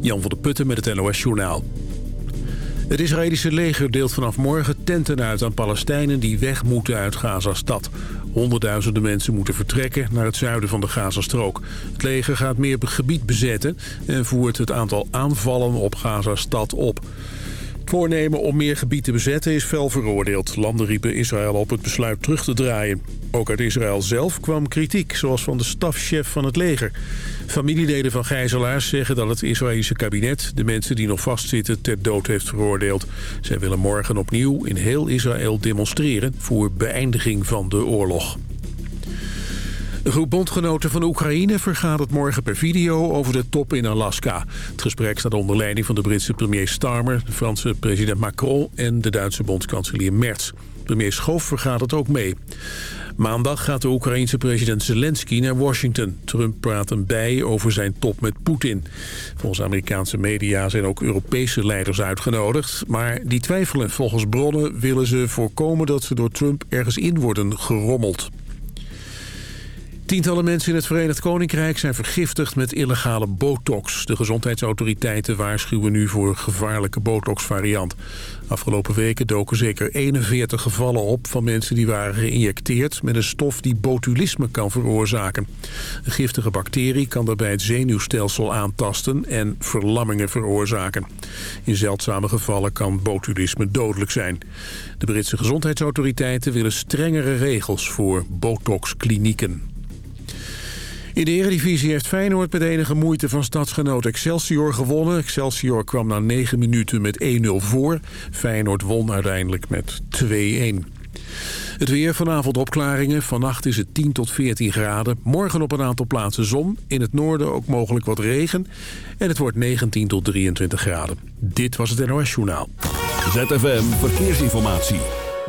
Jan van der Putten met het NOS Journaal. Het Israëlische leger deelt vanaf morgen tenten uit aan Palestijnen die weg moeten uit Gazastad. Honderdduizenden mensen moeten vertrekken naar het zuiden van de Gazastrook. Het leger gaat meer gebied bezetten en voert het aantal aanvallen op Gazastad op. Voornemen om meer gebied te bezetten is fel veroordeeld. Landen riepen Israël op het besluit terug te draaien. Ook uit Israël zelf kwam kritiek, zoals van de stafchef van het leger. Familieleden van gijzelaars zeggen dat het Israëlische kabinet... de mensen die nog vastzitten ter dood heeft veroordeeld. Zij willen morgen opnieuw in heel Israël demonstreren... voor beëindiging van de oorlog. De groep bondgenoten van Oekraïne vergadert morgen per video over de top in Alaska. Het gesprek staat onder leiding van de Britse premier Starmer, de Franse president Macron en de Duitse bondskanselier Merz. Premier Schoof vergadert ook mee. Maandag gaat de Oekraïense president Zelensky naar Washington. Trump praat hem bij over zijn top met Poetin. Volgens Amerikaanse media zijn ook Europese leiders uitgenodigd. Maar die twijfelen. Volgens bronnen willen ze voorkomen dat ze door Trump ergens in worden gerommeld. Tientallen mensen in het Verenigd Koninkrijk zijn vergiftigd met illegale botox. De gezondheidsautoriteiten waarschuwen nu voor een gevaarlijke botox-variant. Afgelopen weken doken zeker 41 gevallen op van mensen die waren geïnjecteerd met een stof die botulisme kan veroorzaken. Een giftige bacterie kan daarbij het zenuwstelsel aantasten en verlammingen veroorzaken. In zeldzame gevallen kan botulisme dodelijk zijn. De Britse gezondheidsautoriteiten willen strengere regels voor botox-klinieken. In de Eredivisie heeft Feyenoord met enige moeite van stadsgenoot Excelsior gewonnen. Excelsior kwam na 9 minuten met 1-0 voor. Feyenoord won uiteindelijk met 2-1. Het weer vanavond opklaringen. Vannacht is het 10 tot 14 graden. Morgen op een aantal plaatsen zon. In het noorden ook mogelijk wat regen. En het wordt 19 tot 23 graden. Dit was het NOS Journaal. ZFM Verkeersinformatie.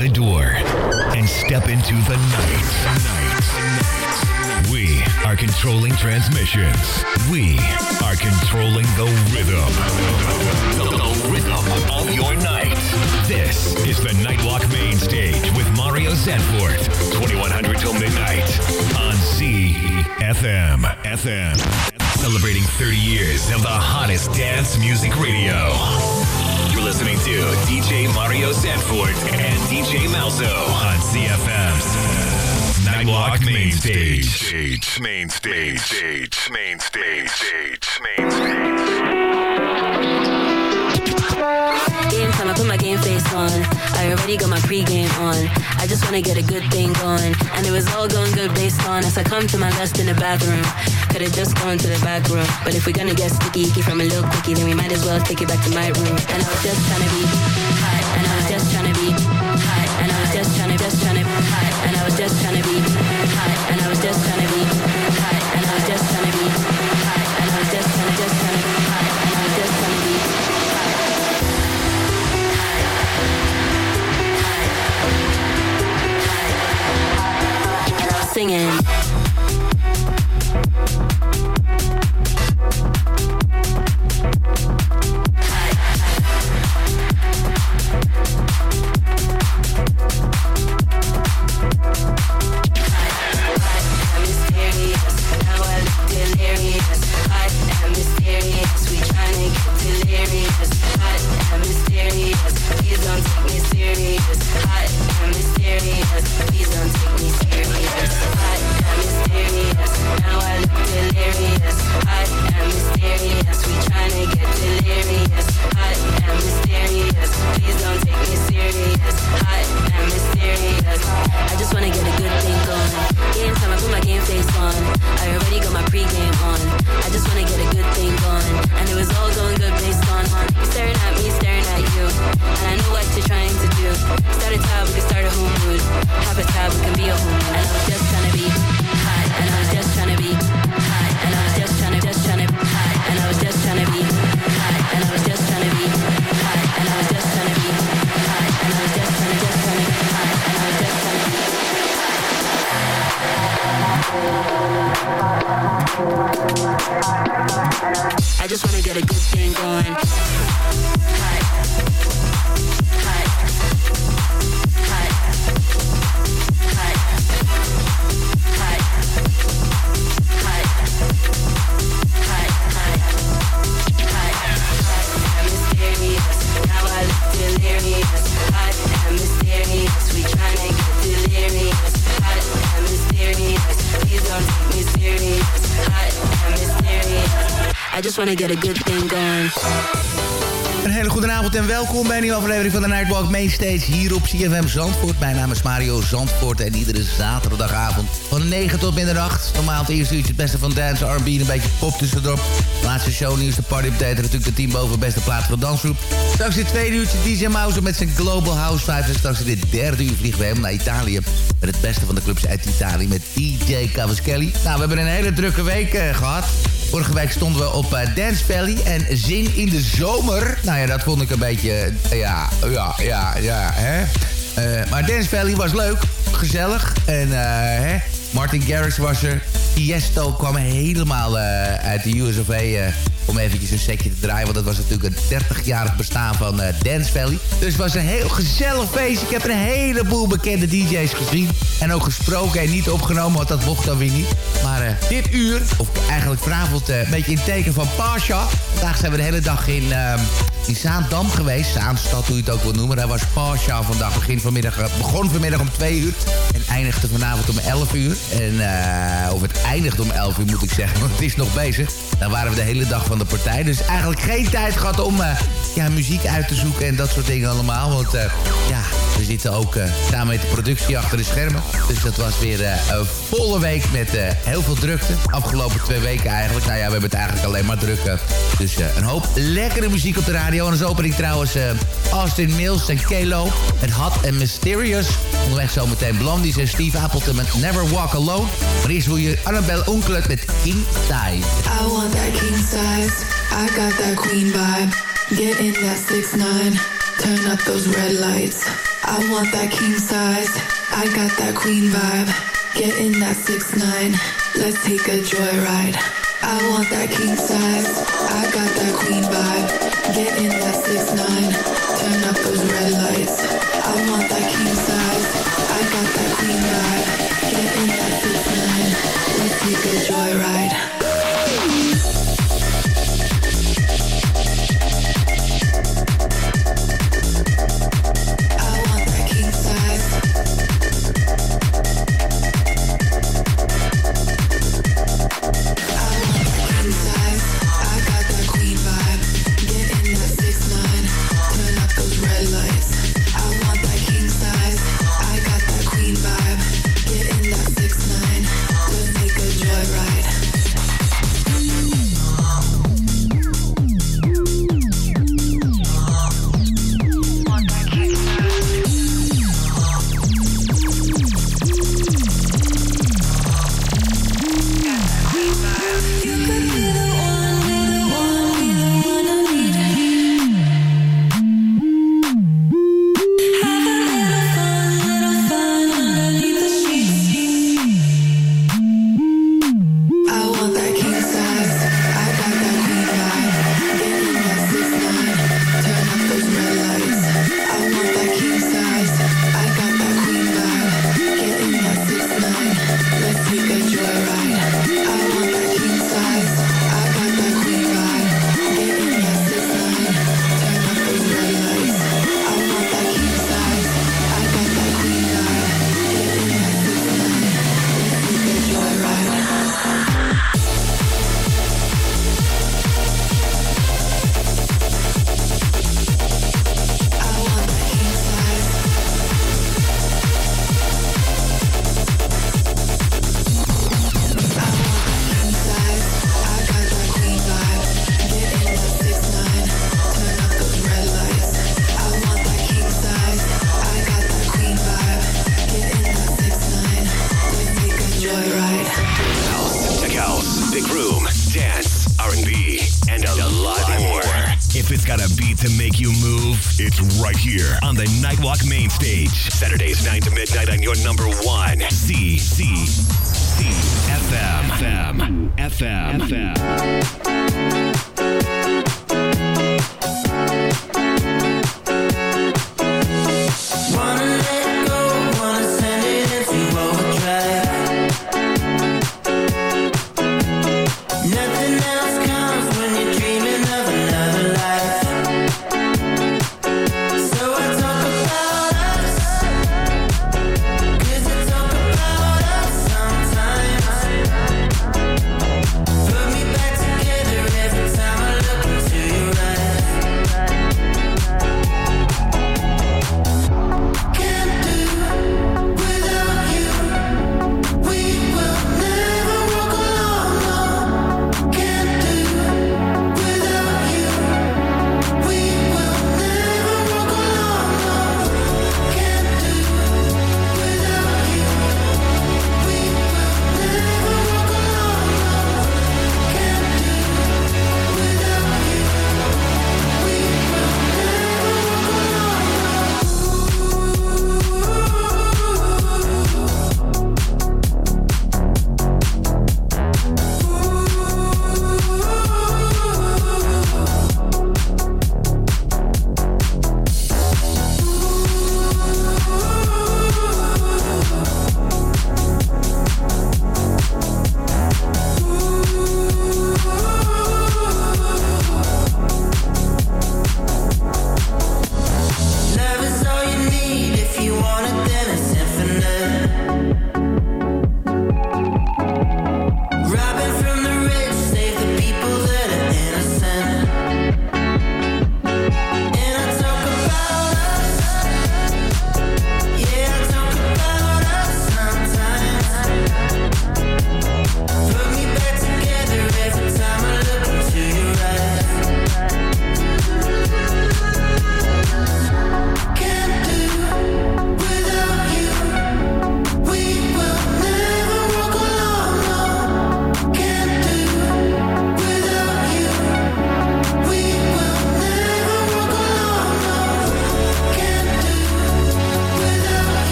The door and step into the night. We are controlling transmissions. We are controlling the rhythm. The rhythm of your night. This is the Nightwalk Main Stage with Mario Zanfort. 2100 till midnight on ZFM. FM. Celebrating 30 years of the hottest dance music radio. Listening to DJ Mario Sanford and DJ Malzo on CFM's Nightwalk Main Stage. Main stage, main stage, main stage. Game time, I put my game face on. I already got my pre-game on. I just wanna get a good thing going. And it was all going good based on as I come to my rest in the bathroom. Could've just gone to the back room. But if we're gonna get sticky icky from a little quickie, then we might as well take it back to my room. And I was just trying to be high. And I was just trying to be high. And I was just trying to, just trying to high. And I was just trying to be high. And I was just trying to be high. And I was just trying to be high. And I was just trying to, just trying to high. And I was just trying to be and singing. I just wanna get a good thing going. Just wanna get a good thing. Een hele goede avond en welkom bij een nieuwe aflevering van de Nightwalk Mainstage hier op CFM Zandvoort. Mijn naam is Mario Zandvoort en iedere zaterdagavond van 9 tot middernacht. Normaal het eerste uurtje het beste van dance, R&B en een beetje pop tussendoor. Laatste show, nieuwste party update natuurlijk de team boven beste plaats van dansgroep. Straks het tweede uurtje DJ Mouse met zijn Global House Vibes. En straks in dit derde uur vliegen we helemaal naar Italië. Met het beste van de clubs uit Italië met DJ Cavaschelli. Nou, we hebben een hele drukke week uh, gehad. Vorige week stonden we op uh, Dance Valley en Zin in de Zomer. Nou ja, dat vond ik een beetje... Uh, ja, ja, ja, ja, hè. Uh, maar Dance Valley was leuk, gezellig. En hè, Martin Garrix was er. Tiesto kwam helemaal uit de US of A om eventjes een setje te draaien. Want dat was natuurlijk het 30-jarig bestaan van uh, Dance Valley. Dus het was een heel gezellig feest. Ik heb een heleboel bekende DJ's gezien. En ook gesproken en niet opgenomen, want dat mocht dan weer niet. Maar uh, dit uur, of eigenlijk vanavond, uh, een beetje in teken van Pasha. Vandaag zijn we de hele dag in, in Zaandam geweest. Zaanstad, hoe je het ook wil noemen. Daar was Pasha vandaag. Begin vanmiddag, begon vanmiddag om 2 uur. En eindigde vanavond om 11 uur. En, of het eindigde om 11 uur moet ik zeggen, want het is nog bezig. Daar waren we de hele dag van de partij. Dus eigenlijk geen tijd gehad om uh, ja, muziek uit te zoeken en dat soort dingen allemaal. Want ja, we zitten ook uh, samen met de productie achter de schermen. Dus dat was weer een volle week met heel veel drukte. Afgelopen twee weken eigenlijk. Nou ja, we hebben het eigenlijk alleen maar druk. dus een hoop lekkere muziek op de radio. En als opening trouwens Austin Mills en Kalo. Het Hot and Mysterious. Onderweg zometeen Blondies en Steve Appleton met Never Walk Alone. Maar eerst wil je Annabelle Onklet met King Size. I want that king size. I got that queen vibe. Get in that six nine. Turn up those red lights. I want that king size. I got that queen vibe. Get in that six nine. Let's take a joyride. I want that king size. I got that queen vibe. Get in that six nine. Turn up those red lights. I want that king size. I got that queen vibe. Get in that six nine. Let's take a joyride.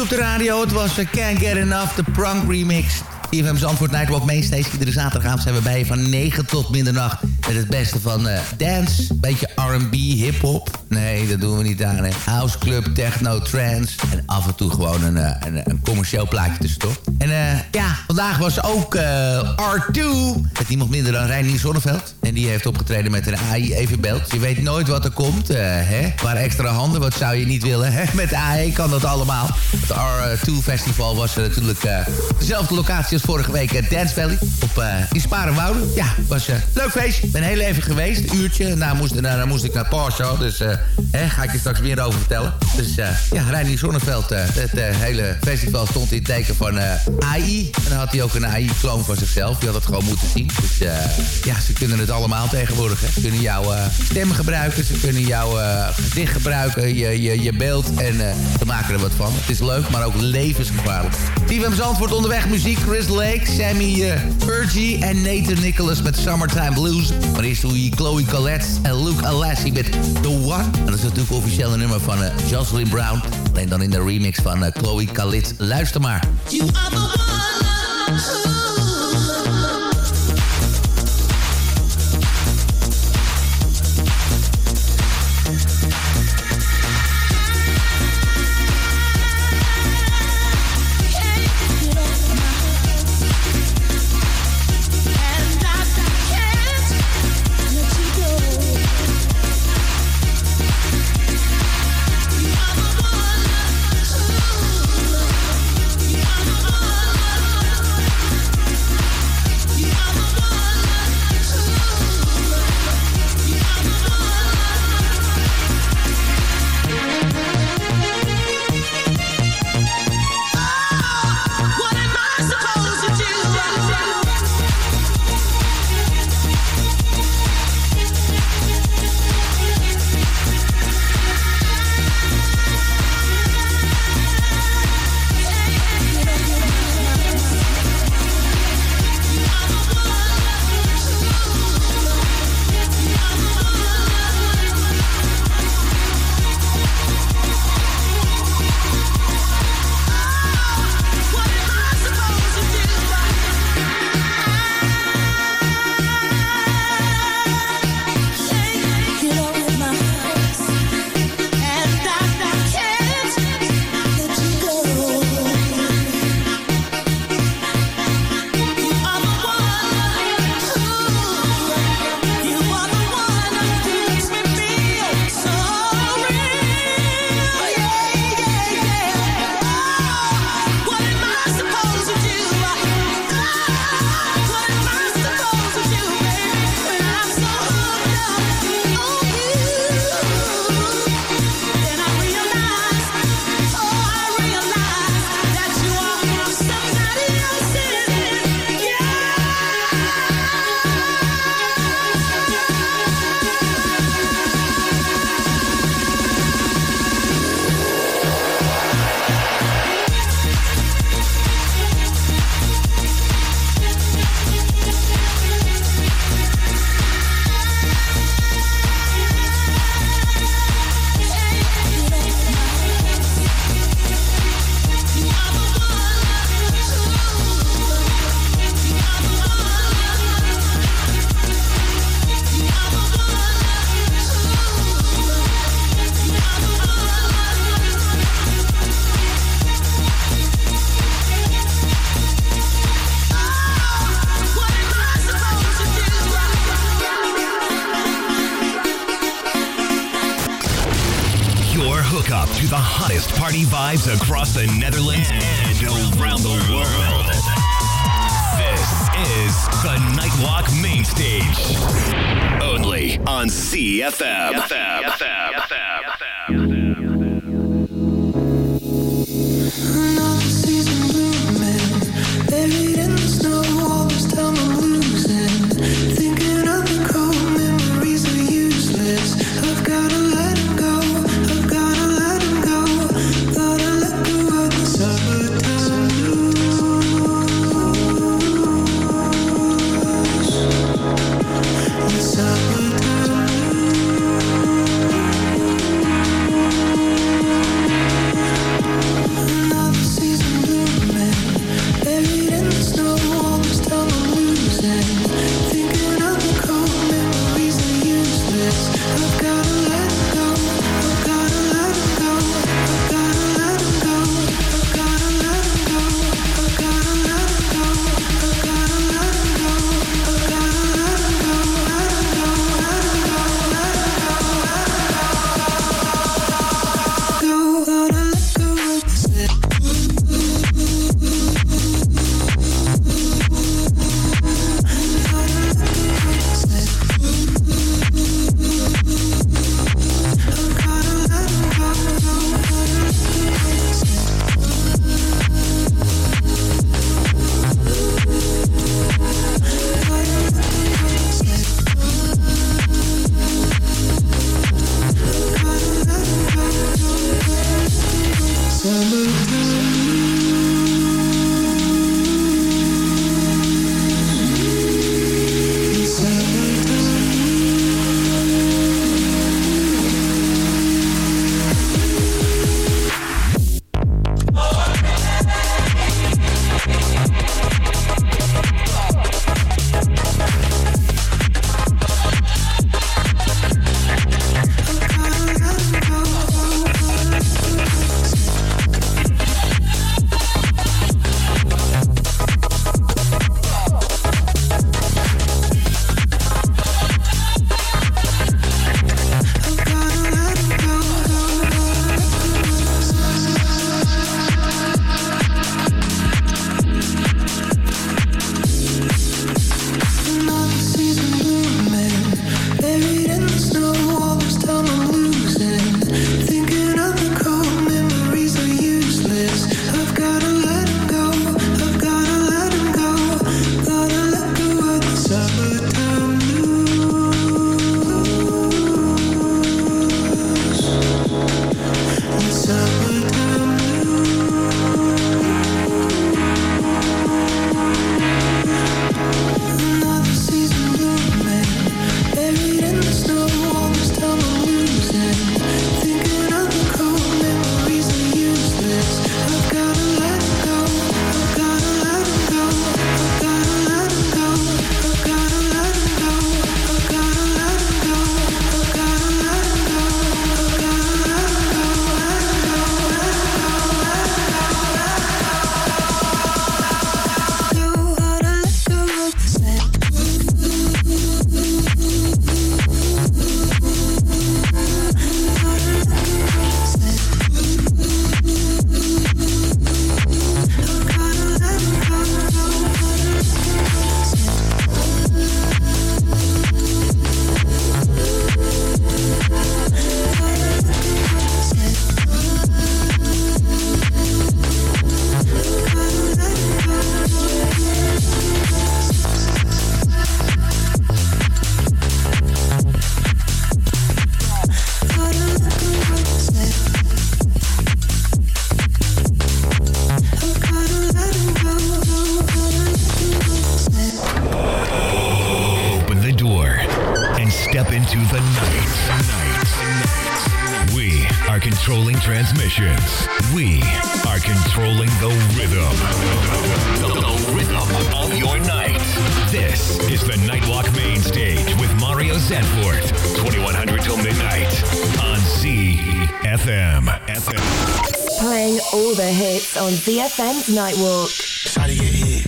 Op de radio. Het was uh, Can't Get Enough, de Prunk Remix. CFM Zandvoort Nightwalk Mainstage. Iedere zaterdagavond zijn we bij je van 9 tot middernacht. Met het beste van uh, dance, beetje R&B, hip-hop. Nee, dat doen we niet aan. House club, techno, trance. En af en toe gewoon een, uh, een, een commercieel plaatje tussendoor. En uh, ja, vandaag was ook R2. Met niemand minder dan Reinier Zonneveld. En die heeft opgetreden met een AI evenbeeld. Je weet nooit wat er komt. hè? Maar extra handen, wat zou je niet willen? Hè? Met AI kan dat allemaal. Het R2 Festival was natuurlijk dezelfde locatie als vorige week. Dance Valley. Op, in Sparenwouden. Ja, was een leuk feestje ben heel even geweest, een uurtje. Daarna moest, daarna moest ik naar Parshow, dus uh, hè, ga ik je straks meer over vertellen. Dus uh, ja, Reinier Zonneveld, uh, het hele festival stond in het teken van AI. En dan had hij ook een AI-kloon van zichzelf. Die had het gewoon moeten zien. Dus ja, ze kunnen het allemaal tegenwoordig. Ze kunnen jouw stem gebruiken, ze kunnen jouw gezicht gebruiken, je, je, je beeld. En ze maken er wat van. Het is leuk, maar ook levensgevaarlijk. Steven Zandvoort onderweg, muziek. Chris Lake, Sammy Fergie en Nathan Nicholas met Summertime Blues. Maar eerst doe je Chloe Collette en Luke Alassi met The One. En dat is natuurlijk een nummer van uh, Jocelyn Brown. Alleen dan in de remix van uh, Chloe Collette. Luister maar. You are the one. Party vibes across the Playing all the hits on ZFM's Nightwalk. Shotty get hit.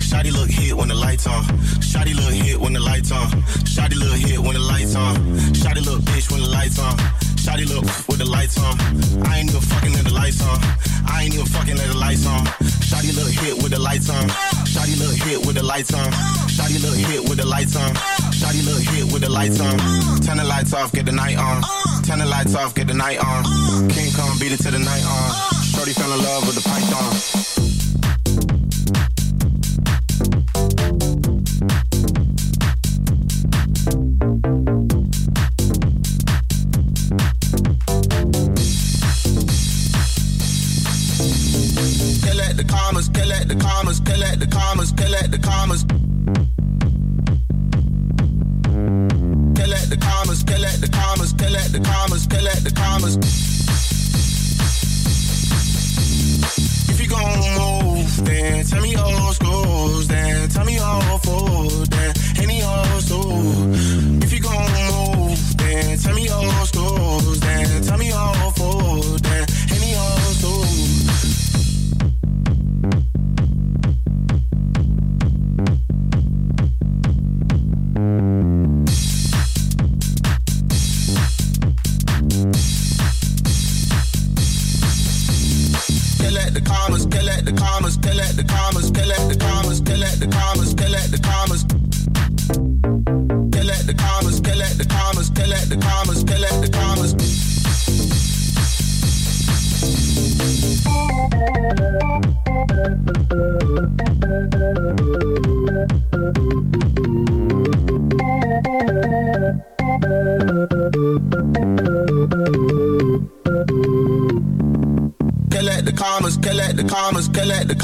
Shotty look hit when the lights on. Shotty look hit when the lights on. Shotty look hit when the lights on. Shotty look bitch when the lights on. Shotty look with the lights on. I ain't even fucking at the lights on. I ain't even fucking at the lights on. Shotty look hit with the lights on. Shotty look hit with the lights on. Shotty look hit with the lights on. Shotty look hit with the lights on. Turn the lights off, get the night on. Turn the lights off, get the night on. King Kong beat it to the night on. Shorty fell in love with the python.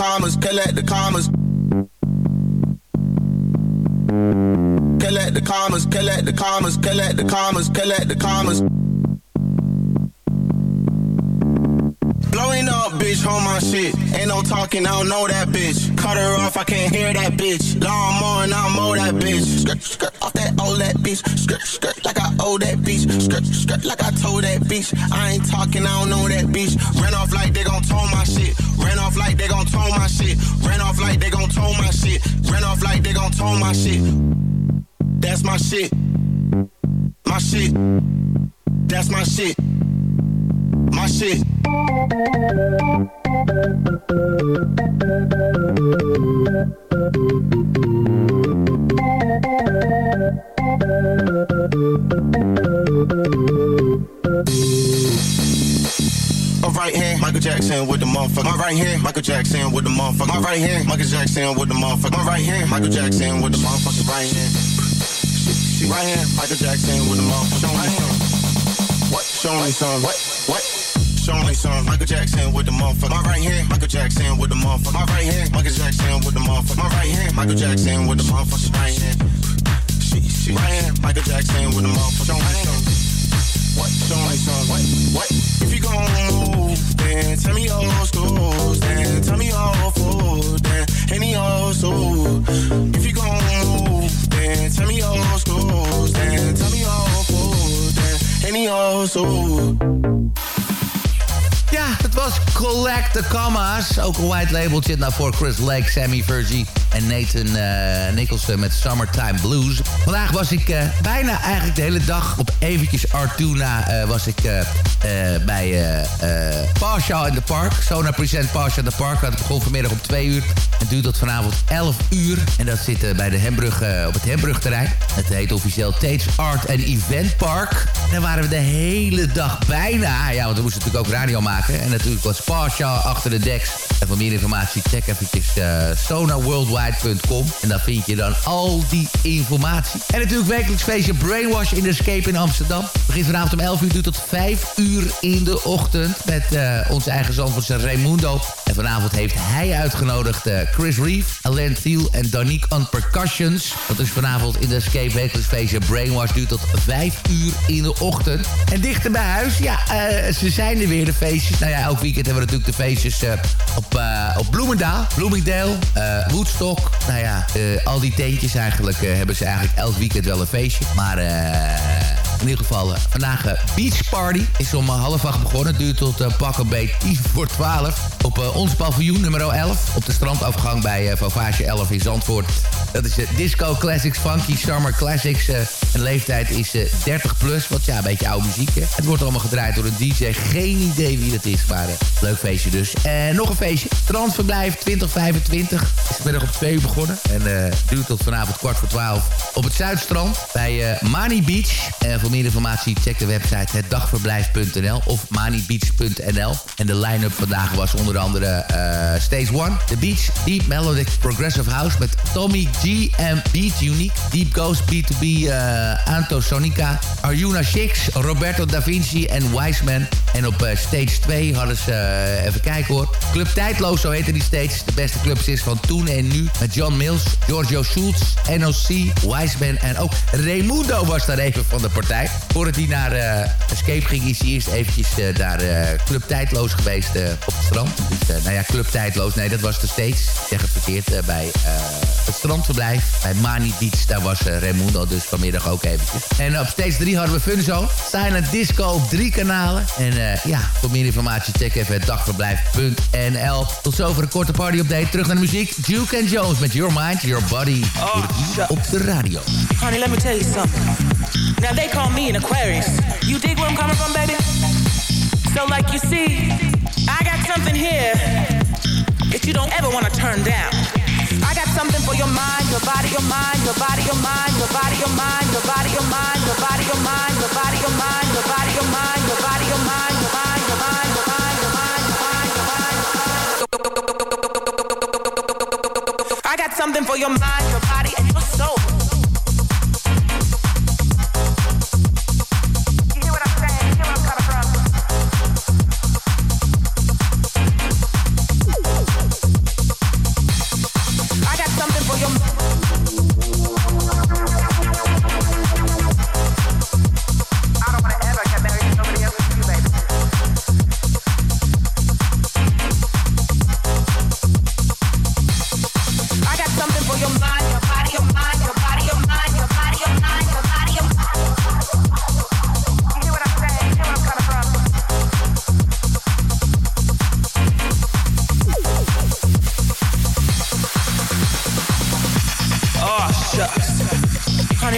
Commas, collect the commas. Collect the commas, collect the commas, collect the commas, collect the commas. Blowing up, bitch, hold my shit. Ain't no talking, I don't know that bitch. Cut her off, I can't hear that bitch. Long more and I'll mow that bitch. Skirt, skirt, off that old that bitch. Skirt, skirt, like I owe that bitch. Skirt, skirt, like I told that bitch. I ain't talking, I don't know that bitch. Ran off like they gon' tow my shit. Ran off like they gon' tow my shit. Ran off like they gon' tow my shit. Ran off like they gon' tow my shit. That's my shit. My shit. That's my shit. My shit. My right hand, Michael Jackson with the motherfucker. My right hand, Michael Jackson with the motherfucker. My right hand, Michael Jackson with the motherfucker. My right hand, Michael Jackson with the motherfucking right hand. She right hand, Michael Jackson with the motherfucking right hand. What? Show me some. What? What? Show me some. Michael Jackson with the motherfucker. My right hand, Michael Jackson with the motherfucker. My right hand, Michael Jackson with the motherfucker. My right hand, Michael Jackson with the motherfucking right hand. She, she right hand, Michael Jackson with the motherfucker. Show me some. What? Show me some. What? What? If you gon' move, then tell me old schools, then tell me old food, then any old soul. If you gon' move, then tell me old schools, then tell me old food, then any old soul. Het was Collect the Commas. Ook een white label zit nou voor Chris Lake, Sammy Virgie en Nathan uh, Nicholson met Summertime Blues. Vandaag was ik uh, bijna eigenlijk de hele dag op eventjes Artuna uh, was ik bij Pasha in de Park. Sona Present Pasha in de Park. Dat begon vanmiddag om 2 uur en duurt tot vanavond 11 uur. En dat zit bij de Hembrug, op het Hembrugterrein. Het heet officieel Tates Art and Event Park. Daar waren we de hele dag bijna. Ja, want we moesten natuurlijk ook radio maken. En natuurlijk was Pasha achter de deks. En voor meer informatie check eventjes uh, sonaworldwide.com. En daar vind je dan al die informatie. En natuurlijk wekelijks feestje Brainwash in de Escape in Amsterdam. Begint vanavond om 11 uur, duurt tot 5 uur in de ochtend. Met onze eigen zandvoortse Raimundo. Vanavond heeft hij uitgenodigd uh, Chris Reeve, Alain Thiel en Danique on Percussions. Dat is vanavond in de Escape wekelijks feestje Brainwash. Duurt tot 5 uur in de ochtend. En dichter bij huis, ja, ze zijn er weer de feestjes. Nou ja, elk weekend hebben we natuurlijk de feestjes op, uh, op Bloemendaal, Bloomingdale, Woodstock. Nou ja, al die tentjes eigenlijk hebben ze eigenlijk elk weekend wel een feestje. Maar In ieder geval, vandaag Beach Party is om half acht begonnen. Duurt tot pakken 10 voor 12. Op ons paviljoen nummer 11. Op de strandafgang bij Vauvage 11 in Zandvoort. Dat is Disco Classics, Funky Summer Classics. en leeftijd is 30 plus. Wat ja, een beetje oude muziek. Het wordt allemaal gedraaid door een DJ. Geen idee wie dat is, maar leuk feestje dus. En nog een feestje. Strandverblijf 2025. Is middag op 2 uur begonnen. En duurt tot vanavond kwart voor 12 op het Zuidstrand bij Mani Beach. En voor meer informatie check de website hetdagverblijf.nl of manibeach.nl. En de line-up vandaag was onder andere uh, Stage 1, The Beach, Deep Melodic Progressive House met Tommy G en Beat Unique, Deep Ghost B2B uh, Anto Sonica, Arjuna Shix, Roberto Da Vinci en Wiseman. En op uh, stage 2 hadden ze, even kijken hoor, Club Tijdloos, zo heette die stage. De beste clubs is van toen en nu. Met John Mills, Giorgio Schultz, NOC, Wiseman en ook Raimundo was daar even van de partij. Voordat hij naar Escape ging, is hij eerst eventjes daar Club Tijdloos geweest op het strand. Dus, nou ja, Club Tijdloos, nee, dat was de steeds. Zeg het verkeerd, bij het strandverblijf. Bij Mani Beach, daar was Raimundo dus vanmiddag ook eventjes. En op stage 3 hadden we Funzo. Silent Disco op drie kanalen. En ja, voor meer informatie check even dagverblijf.nl. Tot zover een korte party-update. Terug naar de muziek. Duke and Jones met Your Mind, Your Body. Oh, op de radio. Honey, let me tell you something. Now they call me an Aquarius. You dig where I'm coming from, baby? So like you see, I got something here that you don't ever want to turn down. I got something for your mind, your body, your mind, your body, your mind, your body, your mind, your body, your mind, your body, your mind, your body, your mind, your body, your mind, your body, your something for your mind, your body,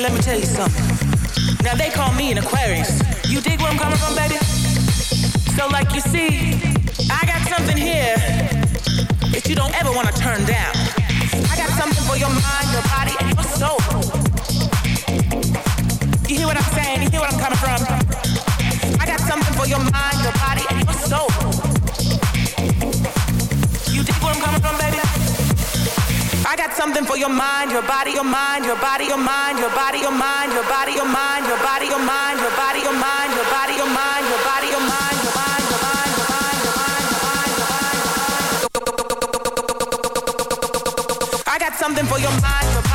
let me tell you something. Now they call me an Aquarius. You dig where I'm coming from, baby? So, like you see, I got something here that you don't ever want to turn down. I got something for your mind, your body, and your soul. You hear what I'm saying? You hear what I'm coming from? I got something for your mind, your body, and your soul. got something for your mind, your body, your mind, your body, your mind, your body, your mind, your body, your mind, your body, your mind, your body, your mind, your body, your mind, your body, your mind, your mind, your mind, your mind, your mind, your mind, your mind, your mind. I got something for your mind.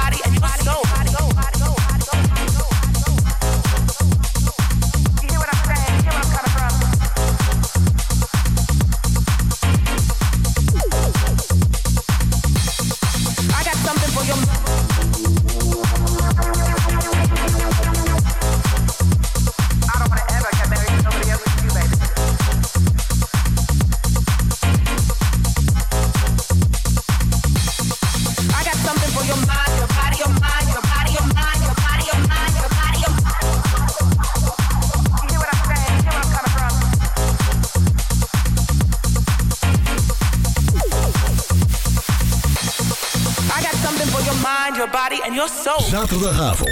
Zaterdagavond.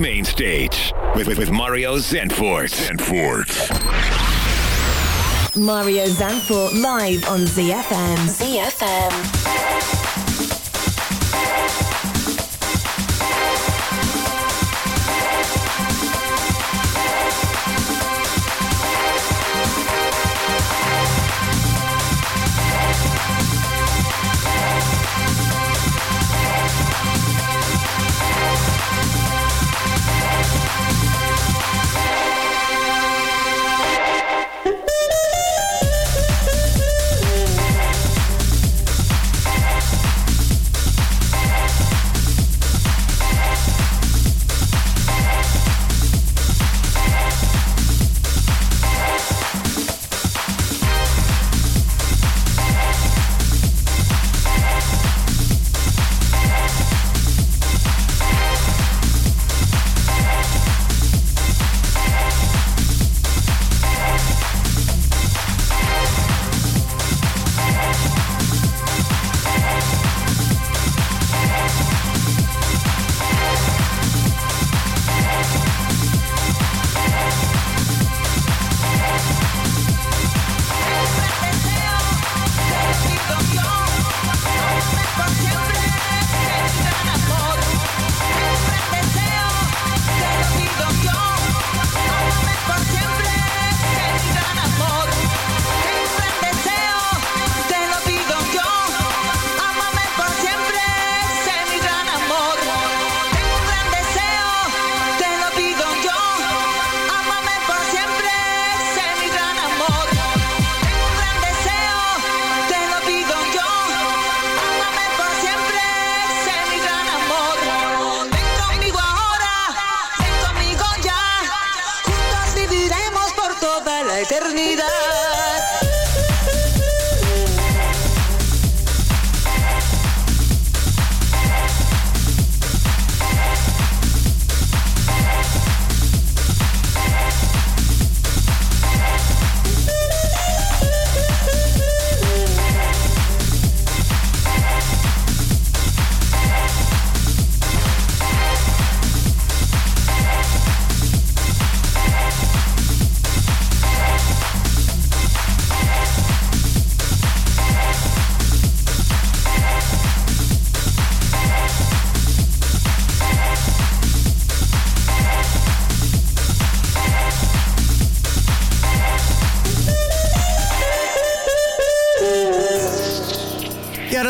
Main Stage with, with, with Mario Zanfort. Zanfort. Mario Zanfort live on ZFM. ZFM.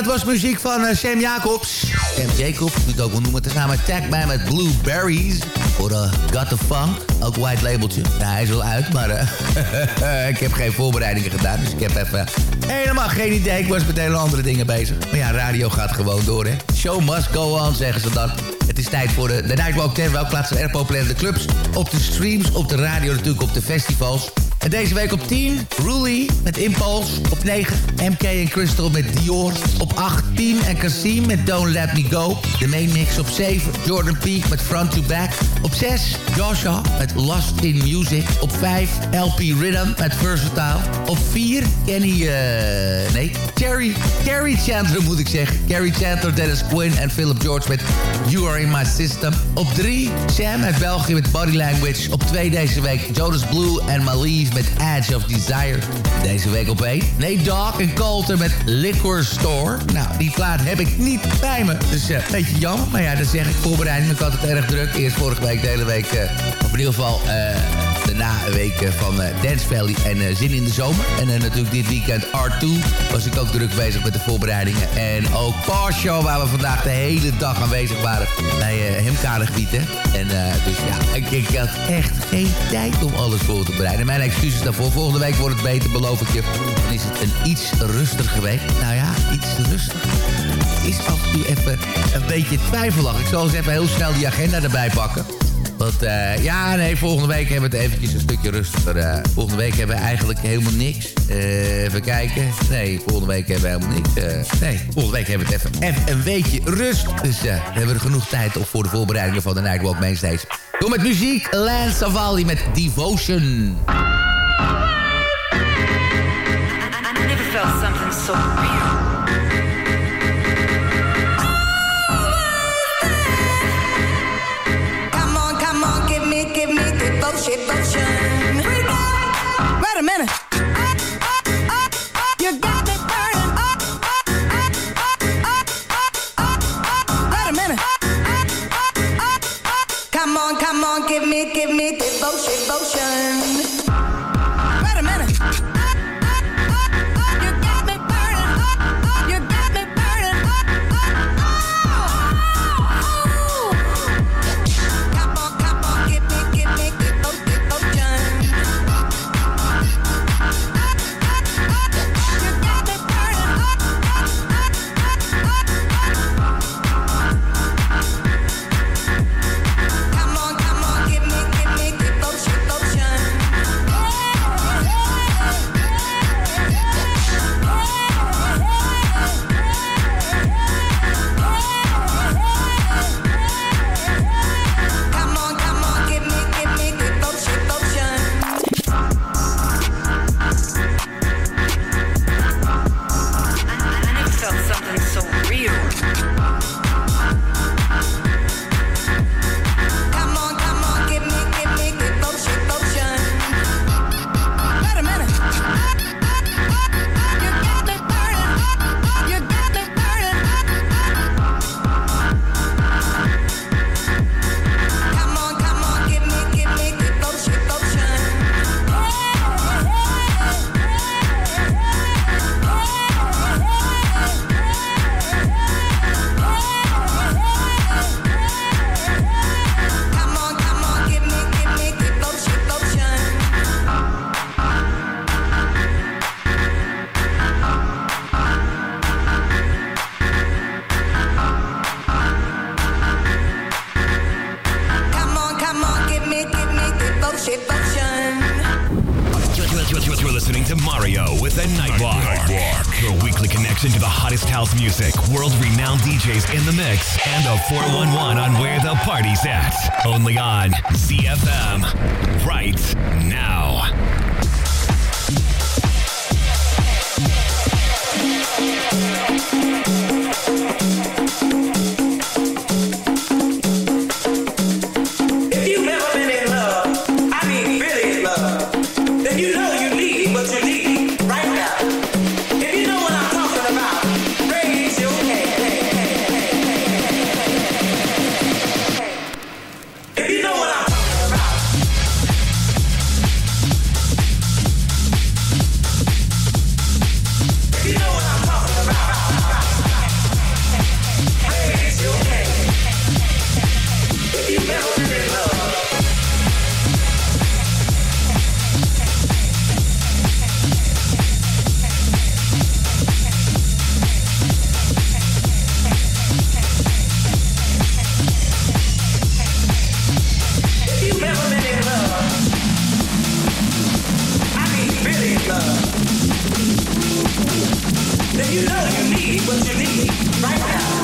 Dat was muziek van eh, Sam Jacobs. Sam Jacobs, kunt het ook wel noemen. Tezamen Tag Man met Blueberries. Voor uh, Got the Funk. Ook white labeltje. Nou, hij is al uit, maar eh, ik heb geen voorbereidingen gedaan. Dus ik heb even helemaal geen idee. Ik was met hele andere dingen bezig. Maar ja, radio gaat gewoon door, hè. Show must go on, zeggen ze dan. Het is tijd voor de, de Nightwalk 10. Welke plaatsen erg populair in de clubs? Op de streams, op de radio natuurlijk, op de festivals. En deze week op 10, Ruly met Impulse. Op 9, MK en Crystal met Dior. Op 8, Team en Cassim met Don't Let Me Go. De main mix op 7, Jordan Peak met Front to Back. Op 6, Joshua met Lost in Music. Op 5, LP Rhythm met Versatile. Op 4, Kenny, uh, nee, Terry, Terry Chandler moet ik zeggen. Carrie Chandler, Dennis Quinn en Philip George met You Are In My System. Op 3, Sam uit België met Body Language. Op 2 deze week, Jonas Blue en Malieve met Edge of Desire. Deze week op 1, Nate Dogg en Colter met Liquor Store. Nou, die plaat heb ik niet bij me. Dus uh, een beetje jammer. Maar ja, dat zeg ik voorbereiding. Ik had het erg druk. Eerst vorige week, de hele week. Uh, of in ieder geval... Uh, na een week van uh, Dance Valley en uh, Zin in de Zomer. En natuurlijk dit weekend R2 was ik ook druk bezig met de voorbereidingen. En ook Show waar we vandaag de hele dag aanwezig waren bij Hemkadegebied. En dus ja, ik, ik, had echt geen tijd om alles voor te bereiden. Mijn excuses daarvoor. Volgende week wordt het beter, beloof ik je. Dan is het een iets rustiger week. Nou ja, iets rustiger. Is af en toe even een beetje twijfelachtig. Ik zal eens even heel snel die agenda erbij pakken. Want uh, ja, nee, volgende week hebben we het eventjes een stukje rustiger. Uh, volgende week hebben we eigenlijk helemaal niks. Uh, even kijken. Nee, volgende week hebben we helemaal niks. nee, volgende week hebben we het even, even een weekje rust. Dus we hebben er genoeg tijd op voor de voorbereidingen van de Nightwalk Mainstage. Doe met muziek. Lance Savalli met Devotion. I, never felt something so. Devotion. Wait on ZFM. what you need right now.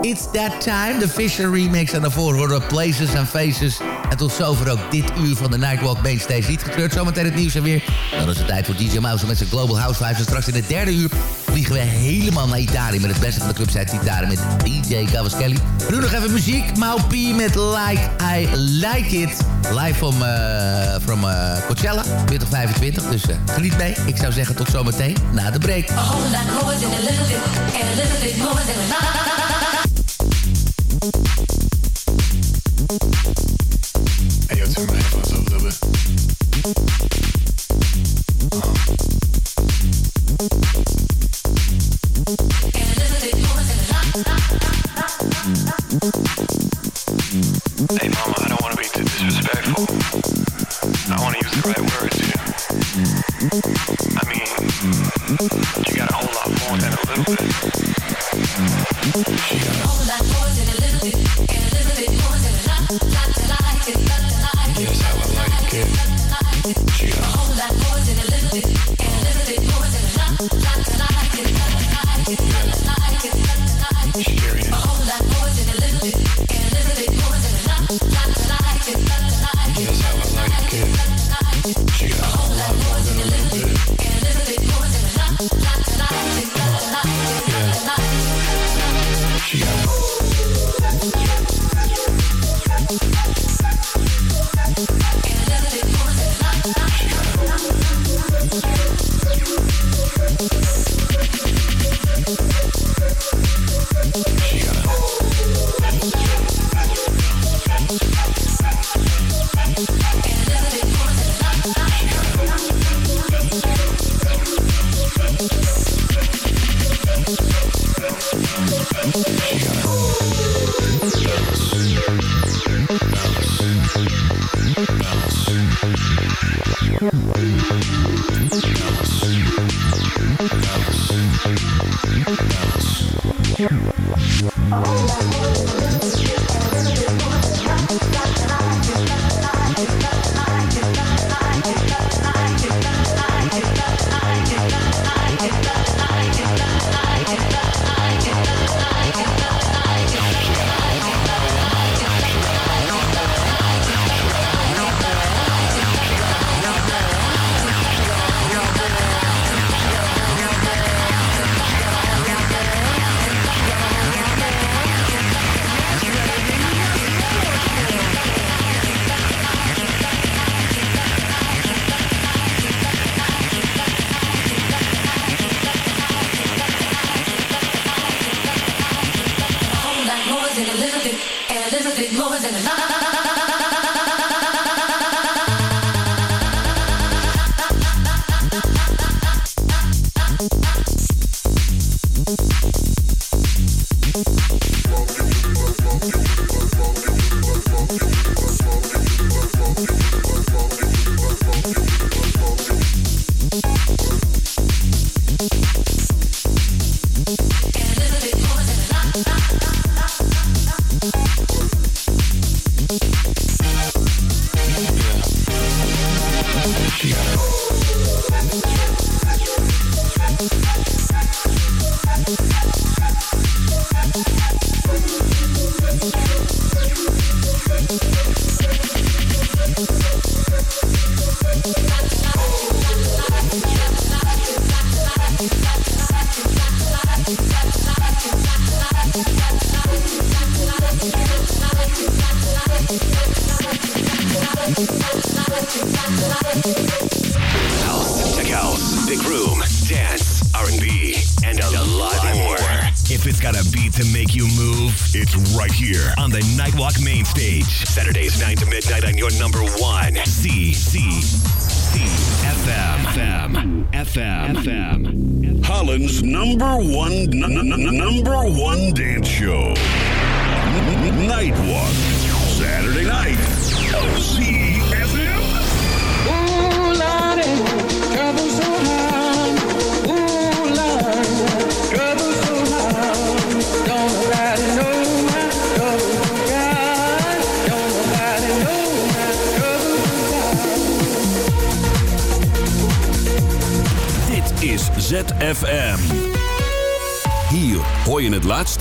It's That Time. De Fisher remix. En daarvoor horen Places and Faces. En tot zover ook dit uur van de Nightwalk steeds Niet gekleurd, zometeen het nieuws en weer. Dan is het tijd voor DJ Mouse met zijn Global Housewives. En straks in het derde uur vliegen we helemaal naar Italië. Met het beste van de club zijn Italië met DJ Cavaschelli. Nu nog even muziek. Maupi met Like I Like It. Live from, uh, from uh, Coachella, 2025. Dus uh, geniet mee. Ik zou zeggen tot zometeen na de break.